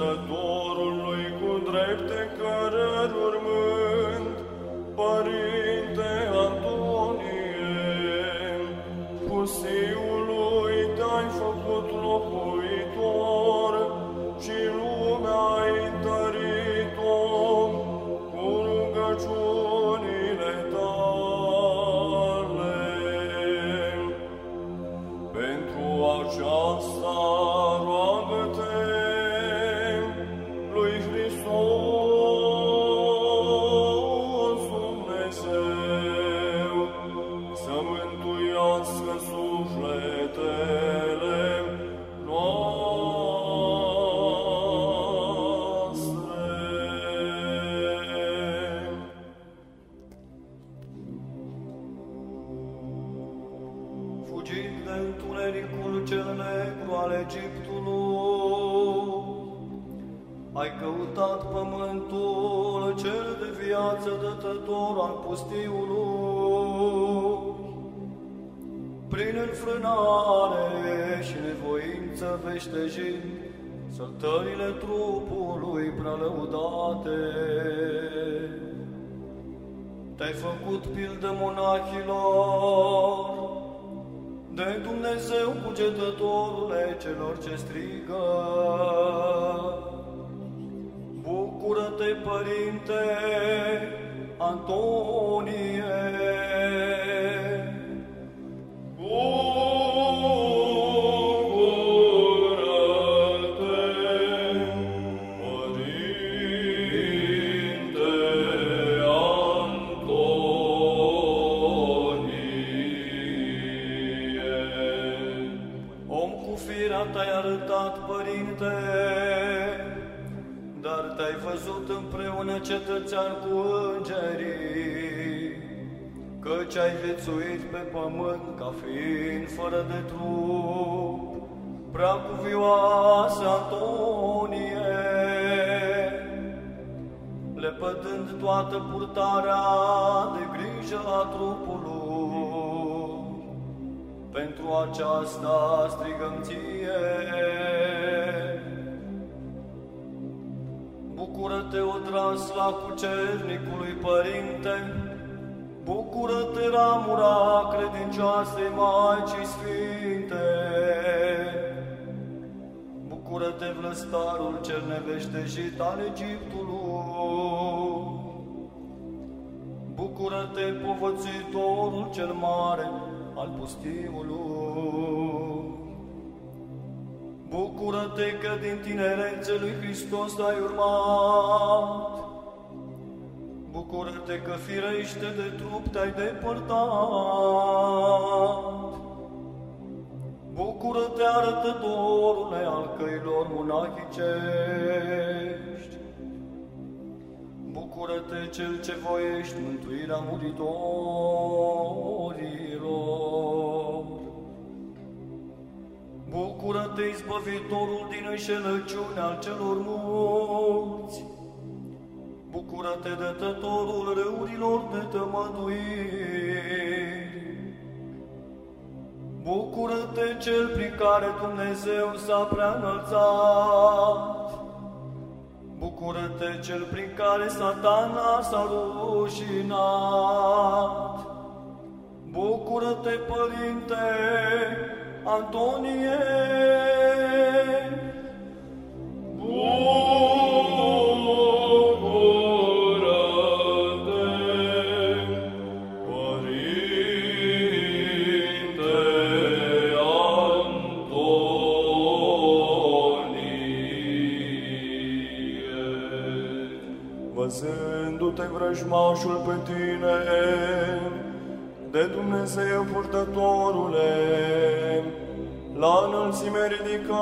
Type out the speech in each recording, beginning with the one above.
să Prin înfrânare și nevoință veștejind săltările trupului prea lăudate. Te-ai făcut pildă monahilor, de Dumnezeu cugetătorule celor ce strigă. Bucură-te, Părinte Antonie! Pământ ca fiind fără de trup, prea cuvioasă Antonie, lepădând toată purtarea de grijă a trupului. Pentru aceasta strigăm ție. Bucură-te, odras la cucernicului Părinte, Bucură-te, ramura credincioasei Maicii Sfinte, Bucură-te, vlăstarul cel neveștejit al Egiptului, Bucură-te, povățitorul cel mare al pustiului. Bucură-te că din tinerețe lui Hristos ai urmat. Bucură-te că firește de trup te-ai depărtat. Bucură-te, arătătorule al căilor monahicești. Bucură-te, cel ce voiești mântuirea muritorilor. Bucură-te, izbăvitorul din înșelăciune al celor mulți. Bucură-te, dătătorul râurilor de tămăduiri. Bucură-te, cel prin care Dumnezeu s-a prea înălțat. Bucură-te, cel prin care satana s-a rușinat. Bucură-te, Părinte Antonie! Pe tine, de Dumnezeu purtătorule, la înălțime ridicat,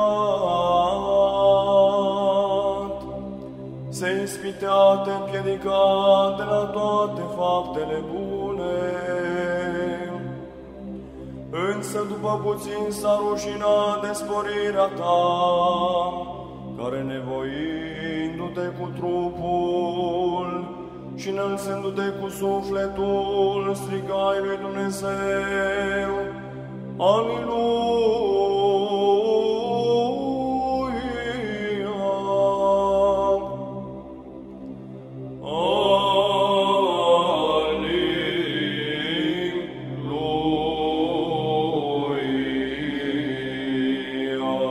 se ispitea, te împiedica de la toate faptele bune. Însă după puțin s-a rușinat de sporirea ta, care nevoindu-te cu trupul și înălțându-te cu sufletul, strigai lui Dumnezeu, Aleluia! Aleluia!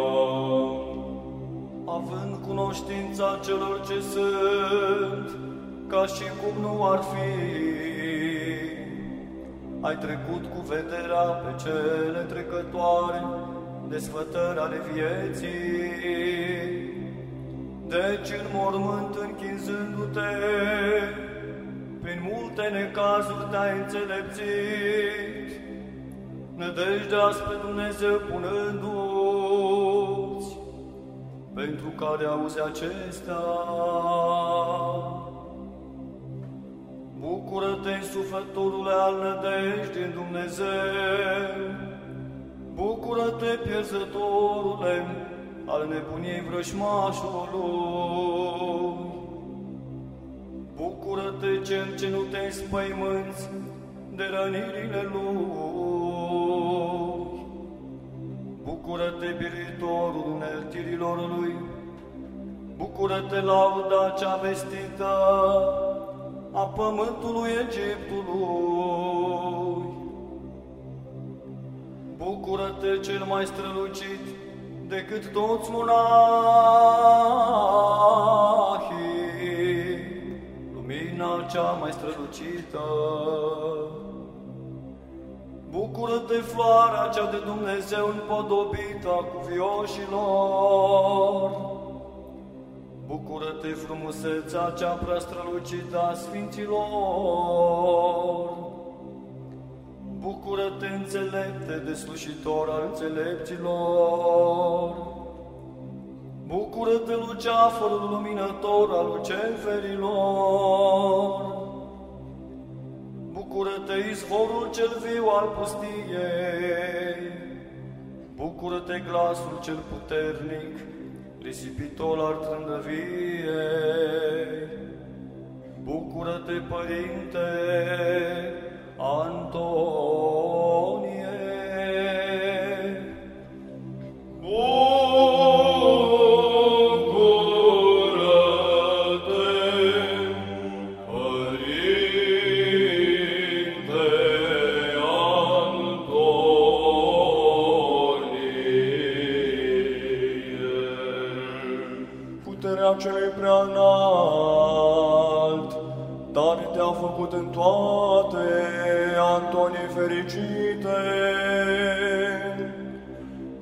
Având cunoștința celor ce sunt, ai trecut cu vederea pe cele trecătoare, desfătări ale vieții. Deci în mormânt închinzându-te, prin multe necazuri te-ai înțelepțit, nădejdea spre Dumnezeu punându-ți, pentru care auzi acestea. Bucură-te, sufletorule al nădejdii în Dumnezeu, Bucură-te, pierzătorule al nebuniei vrășmașului, Bucură-te, cel ce nu te spăimânți de rănirile lui, Bucură-te, biritorul uneltirilor lui, Bucură-te, lauda cea vestită, a pământului Egiptului. Bucură-te cel mai strălucit decât toți monahii, lumina cea mai strălucită. Bucură-te, floarea cea de Dumnezeu împodobită cu vioșilor, Bucură-te, frumusețea cea prea strălucită a Sfinților! Bucură-te, înțelepte, de slușitor al înțelepților! Bucură-te, luceafărul luminător al luceferilor! Bucură-te, izvorul cel viu al pustiei! Bucură-te, glasul cel puternic risipitor al trândăviei. Bucură-te, Părinte Antonie!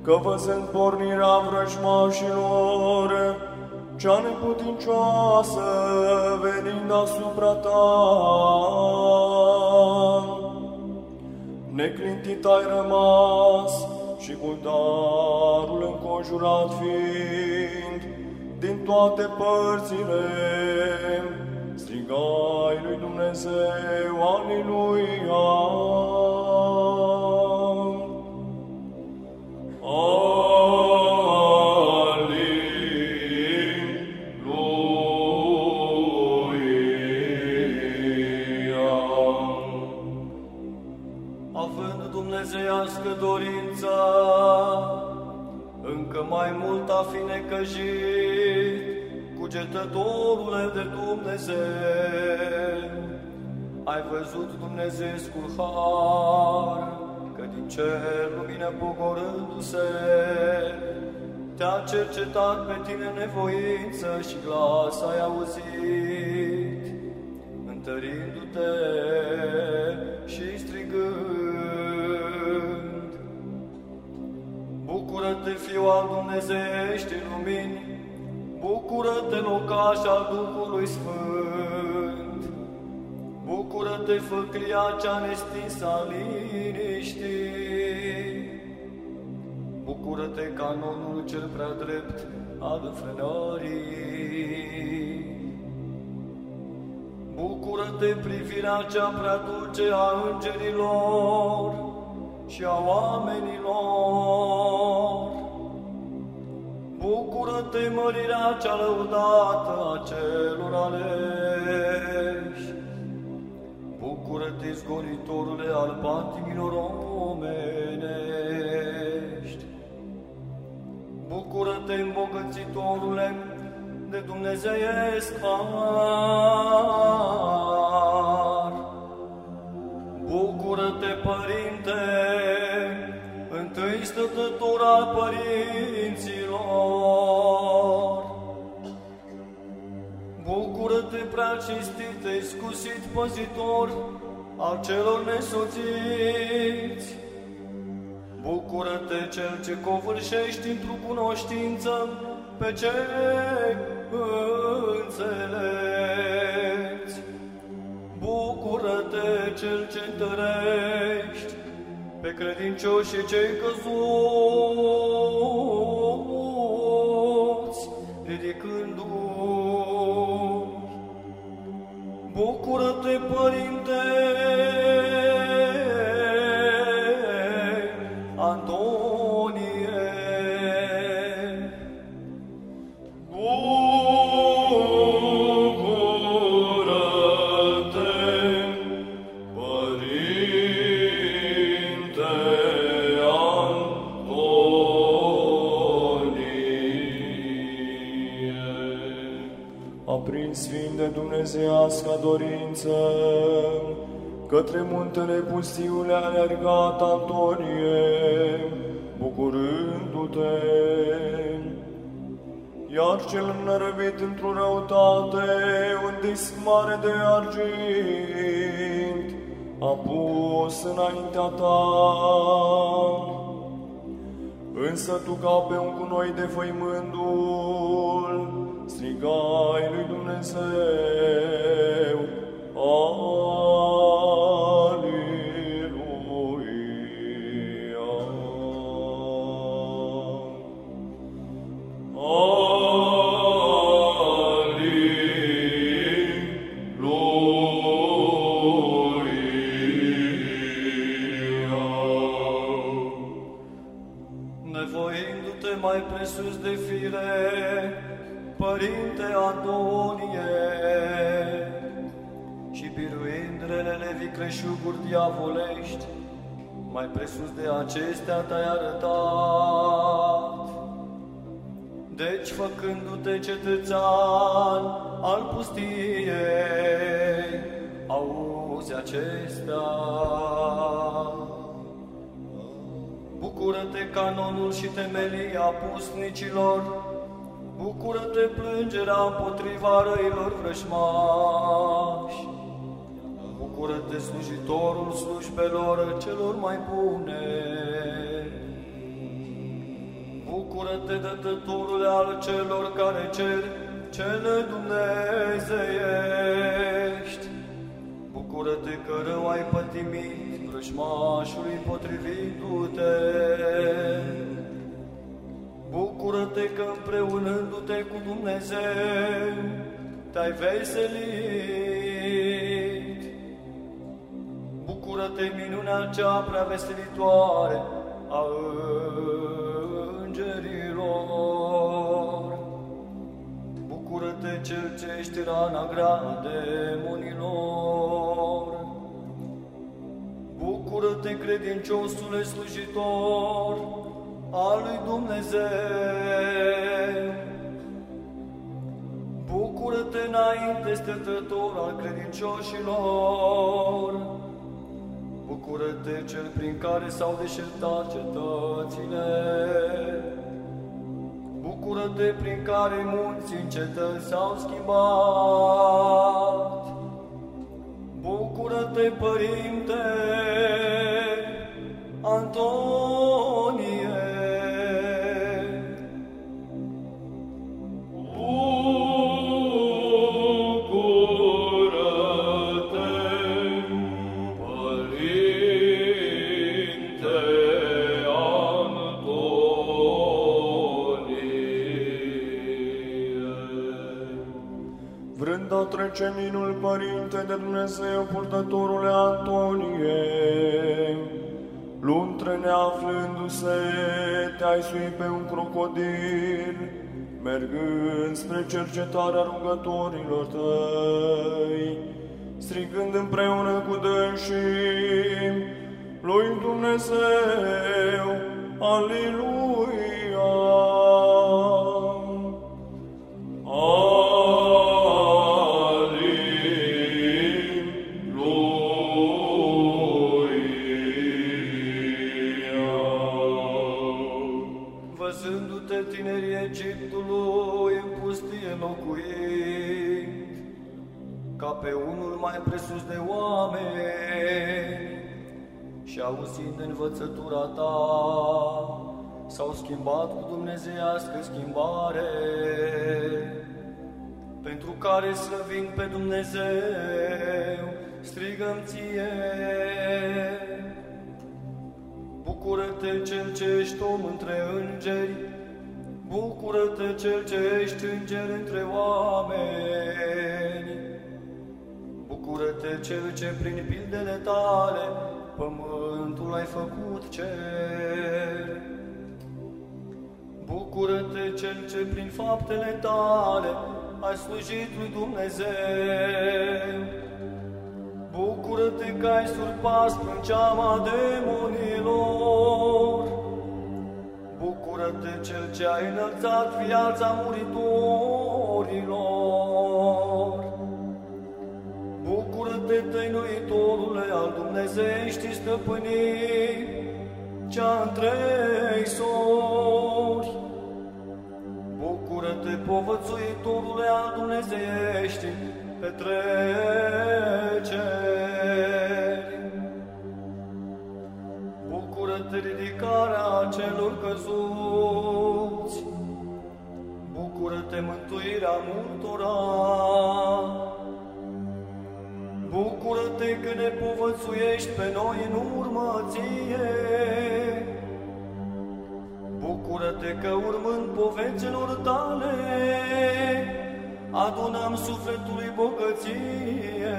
Că văzând pornirea vrăjmașilor, cea neputincioasă venind asupra ta, neclintit ai rămas și cu darul înconjurat fiind, din toate părțile, strigai lui Dumnezeu, Aleluia! Mai mult a fi necăjit, cugetătorule de Dumnezeu. Ai văzut Dumnezeescul har, că din cer lumină pogorându-se, te-a cercetat pe tine nevoință și glas ai auzit, Bucură-te, Fiu al Dumnezeieștii lumini, Bucură-te, locaș al Duhului Sfânt, Bucură-te, făclia cea nestinsă a liniștii, Bucură-te, canonul cel prea drept al înfrânării, Bucură-te, privirea cea prea dulce a îngerilor și a oamenilor, Bucură-te, mărirea cea lăudată a celor aleși. Bucură-te, zgonitorule al patimilor omenești. Bucură-te, îmbogățitorule de Dumnezeiesc har. Bucură-te, Părinte, întâi stătător al părinților. Bucură-te, prea cinstite, scusit păzitor al celor nesoțiți. Bucură-te, Cel ce covârșești într-o cunoștință pe cei înțelepți. Bucură-te, Cel ce întărești pe credincioșii cei căzuți, Bucură-te, Părinte către muntele pustiule alergat Antonie, bucurându-te. Iar cel înărăvit într-o răutate, un disc mare de argint, a pus înaintea ta. Însă tu ca pe un cunoi de făimându-l, strigai lui Dumnezeu. Aleluia. Relele vicleșuguri diavolești, mai presus de acestea te-ai arătat. Deci, făcându-te cetățean al pustiei, auzi acestea. Bucură-te canonul și temelia pusnicilor, Bucură-te plângerea împotriva răilor vrăjmași, Bucură-te slujitorul slujbelor celor mai bune, Bucură-te dătătorule al celor care cer cele dumnezeiești, Bucură-te că rău ai pătimit vrăjmașului potrivindu-te. Bucură-te că împreunându-te cu Dumnezeu te-ai veselit. Bucură-te minunea cea prea veselitoare a îngerilor. Bucură-te cel ce ești rana grea demonilor. Bucură-te, credinciosule slujitor al lui Dumnezeu. Bucură-te înainte, stătător al credincioșilor. Bucură-te, cel prin care s-au deșertat cetățile. Bucură-te, prin care munții în cetăți s-au schimbat. Bucură-te, Părinte Antonie. Vrând a trece minul Părinte de Dumnezeu, purtătorule Antonie, luntre neaflându-se, te-ai suit pe un crocodil, mergând spre cercetarea rugătorilor tăi, strigând împreună cu dânsii lui Dumnezeu, Aleluia! Egiptului în pustie locuind, mai presus de oameni și auzind învățătura ta, s-au schimbat cu dumnezeiască schimbare, pentru care slăvim pe Dumnezeu, strigăm ție. Bucură-te cel ce ești om între îngeri, Bucură-te cel ce ești înger între oameni, Bucură-te cel ce prin pildele tale pământul ai făcut cer. Bucură-te cel ce prin faptele tale ai slujit lui Dumnezeu. Bucură-te că ai surpas prin ceama demonilor. Bucură-te cel ce ai înălțat viața muritorilor. Bucură-te, tăinuitorule al Dumnezeieștii stăpânii, cea întrei sori. Bucură-te, povățuitorule al Dumnezeieștii petreceri. Bucură-te, ridicarea celor căzuți. Bucură-te, mântuirea multora. Bucură-te că ne povățuiești pe noi în urmă ție. Bucură-te că urmând poveților tale, adunăm sufletului bogăție.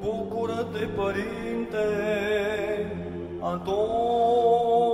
Bucură-te, Părinte Antonie.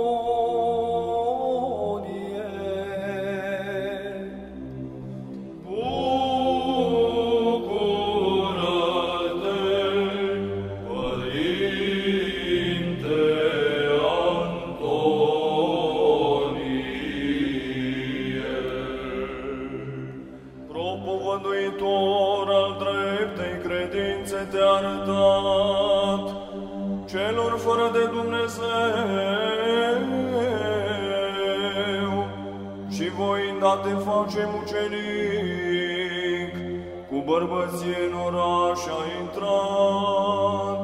Oraș a intrat.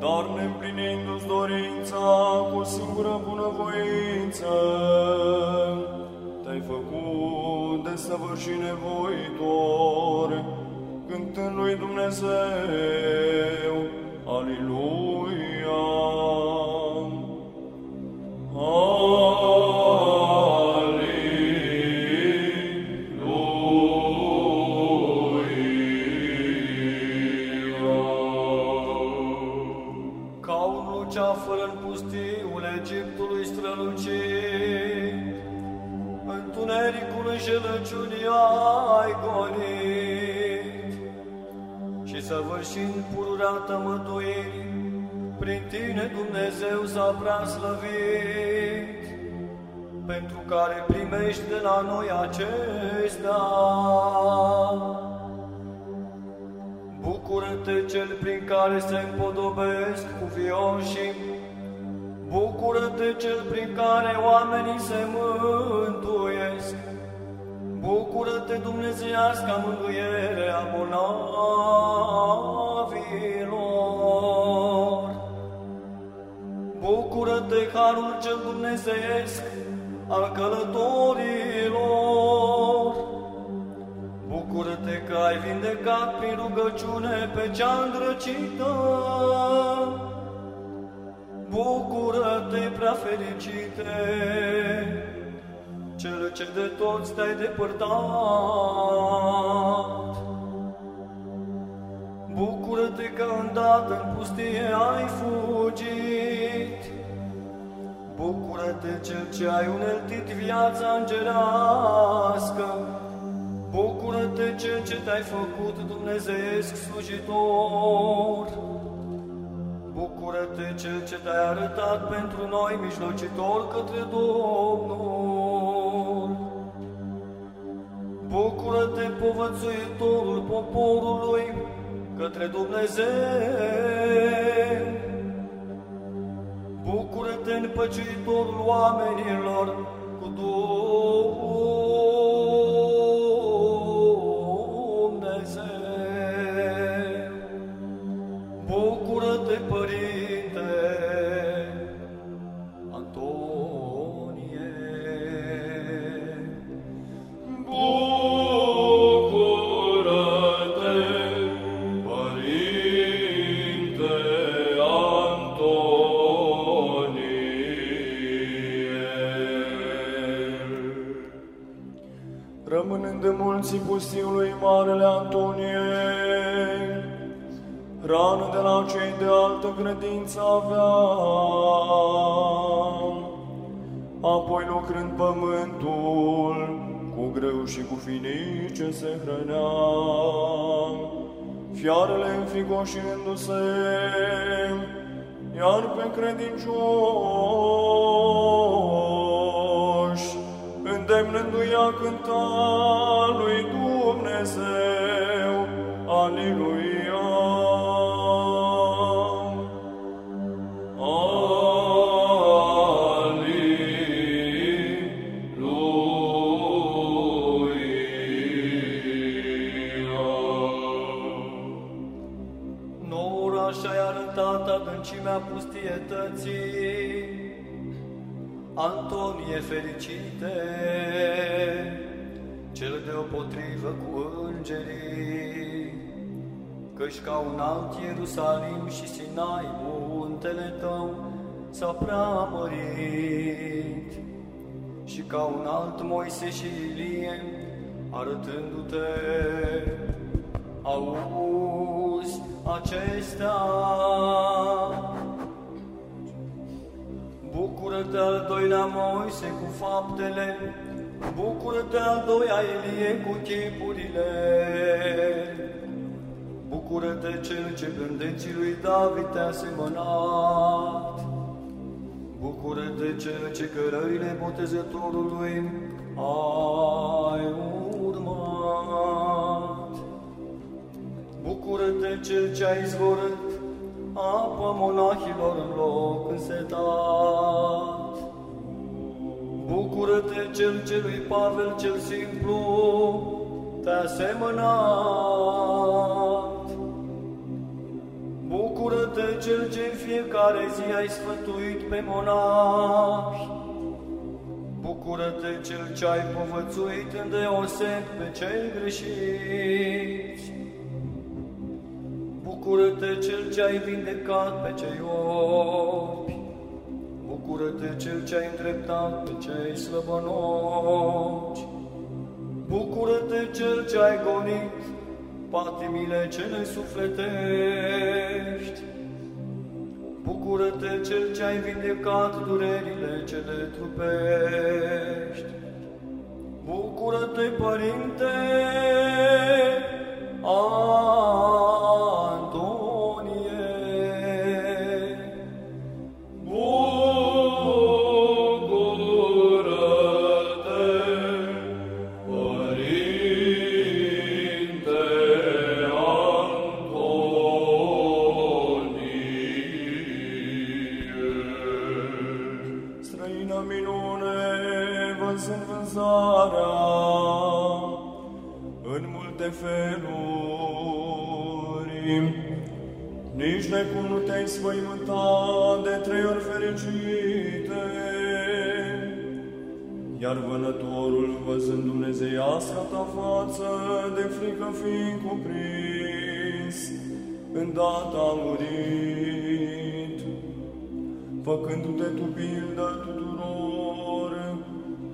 Dar neîmplinindu-ți dorința cu o singură bunăvoință, te-ai făcut de săvârșit nevoitor, cântând lui Dumnezeu, Dumnezeu s-a prea slăvit, pentru care primești de la noi acestea. Bucură-te cel prin care se împodobesc cu vioșii, Bucură-te cel prin care oamenii se mântuiesc, Bucură-te Dumnezeiasca mângâiere a bolnavilor. Bucură-te harul cel dumnezeiesc al călătorilor. Bucură-te că ai vindecat prin rugăciune pe cea îndrăcită. Bucură-te, prea fericite, cel ce de toți te-ai depărtat. Bucură-te că îndată în pustie ai fugit. Bucură-te cel ce ai uneltit viața îngerească. Bucură-te cel ce te-ai făcut dumnezeiesc slujitor. Bucură-te cel ce te-ai arătat pentru noi mijlocitor către Domnul. Bucură-te povățuitorul poporului către Dumnezeu. Bucură-te împăciuitorul oamenilor cu Dumnezeu. Se hrănea, fiarele înfricoșindu-se, iar pe credincioși, îndemnându-i Antonie fericite, cel deopotrivă cu îngerii, căci ca un alt Ierusalim și Sinai, muntele tău s-a preamărit, și ca un alt Moise și Ilie, arătându-te, auzi acestea. Bucură-te al doilea Moise cu faptele, Bucură-te al doilea Elie cu chipurile. Bucură-te cel ce gândeții lui David te-a semănat. Bucură-te cel ce cărările botezătorului ai urmat. Bucură-te cel ce ai izvorât apă monahilor în loc însetat. Bucură-te cel ce lui Pavel cel simplu te-a semănat. Bucură-te cel ce în fiecare zi ai sfătuit pe monahi. Bucură-te cel ce ai povățuit îndeoseb pe cei greșiți. Bucură-te cel ce ai vindecat pe cei orbi. Bucură-te cel ce ai îndreptat pe cei slăbănoci. Bucură-te cel ce ai gonit patimile cele sufletești. Bucură-te cel ce ai vindecat durerile cele trupești. Bucură-te, Părinte Antonie. Nici de cum nu te-ai spăimântat de trei ori fericite. Iar vânătorul, văzând Dumnezeiasca ta față, de frică fiind cuprins, îndată a murit, făcându-te tu pildă tuturor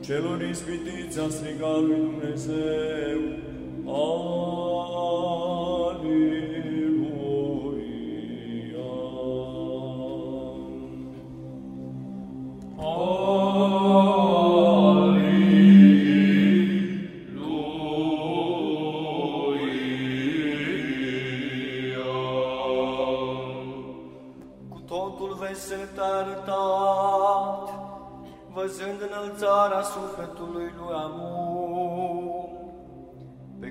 celor ispitiți a strigat lui Dumnezeu. Aleluia.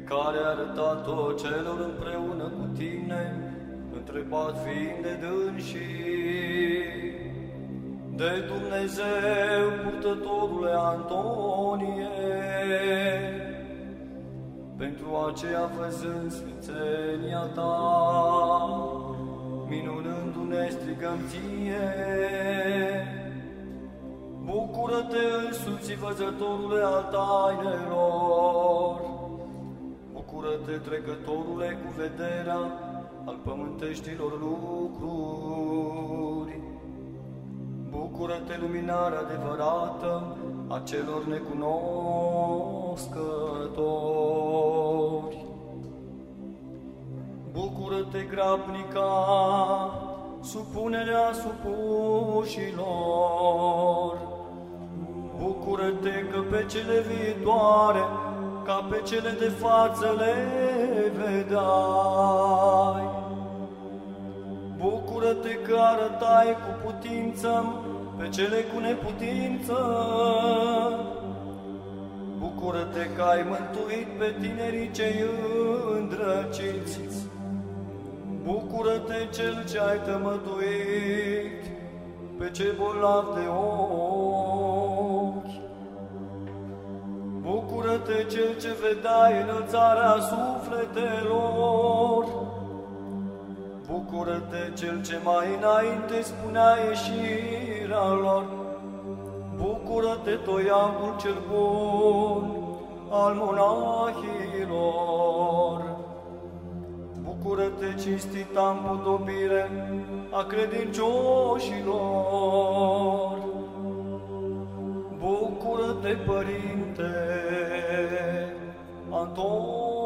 Care a arătat-o celor împreună cu tine, întrebat fiind de dânsii. De Dumnezeu, purtătorule Antonie, pentru aceea văzând sfințenia ta, minunându-ne strigăm ție. Bucură-te însuți, văzătorule al tainelor, Bucură-te, trecătorule, cu vederea al pământeștilor lucruri. Bucură-te, luminare adevărată a celor necunoscători. Bucură-te, grabnica, supunerea supușilor. Bucură-te că pe cele viitoare, ca pe cele de față le vedai. Bucură-te că arătai cu putință pe cele cu neputință. Bucură-te că ai mântuit pe tinerii cei îndrăciți. Bucură-te cel ce ai tămăduit pe cei bolnavi de ochi. Bucură-te cel ce vedeai înălțarea sufletelor. Bucură-te cel ce mai înainte spunea ieșirea lor. Bucură-te, toiagul cel bun al monahilor. Bucură-te, cinstita împodobire a credincioșilor. Bucură-te, Părinte Antonie.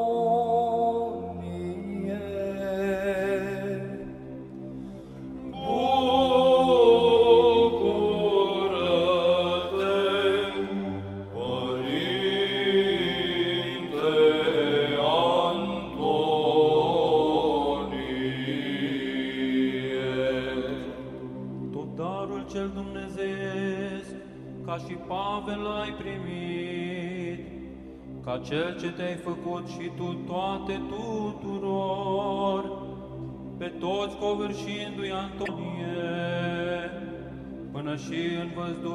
Cel ce te-ai făcut și tu toate tuturor, pe toți covârșindu-i Antonie, până și în văzduh.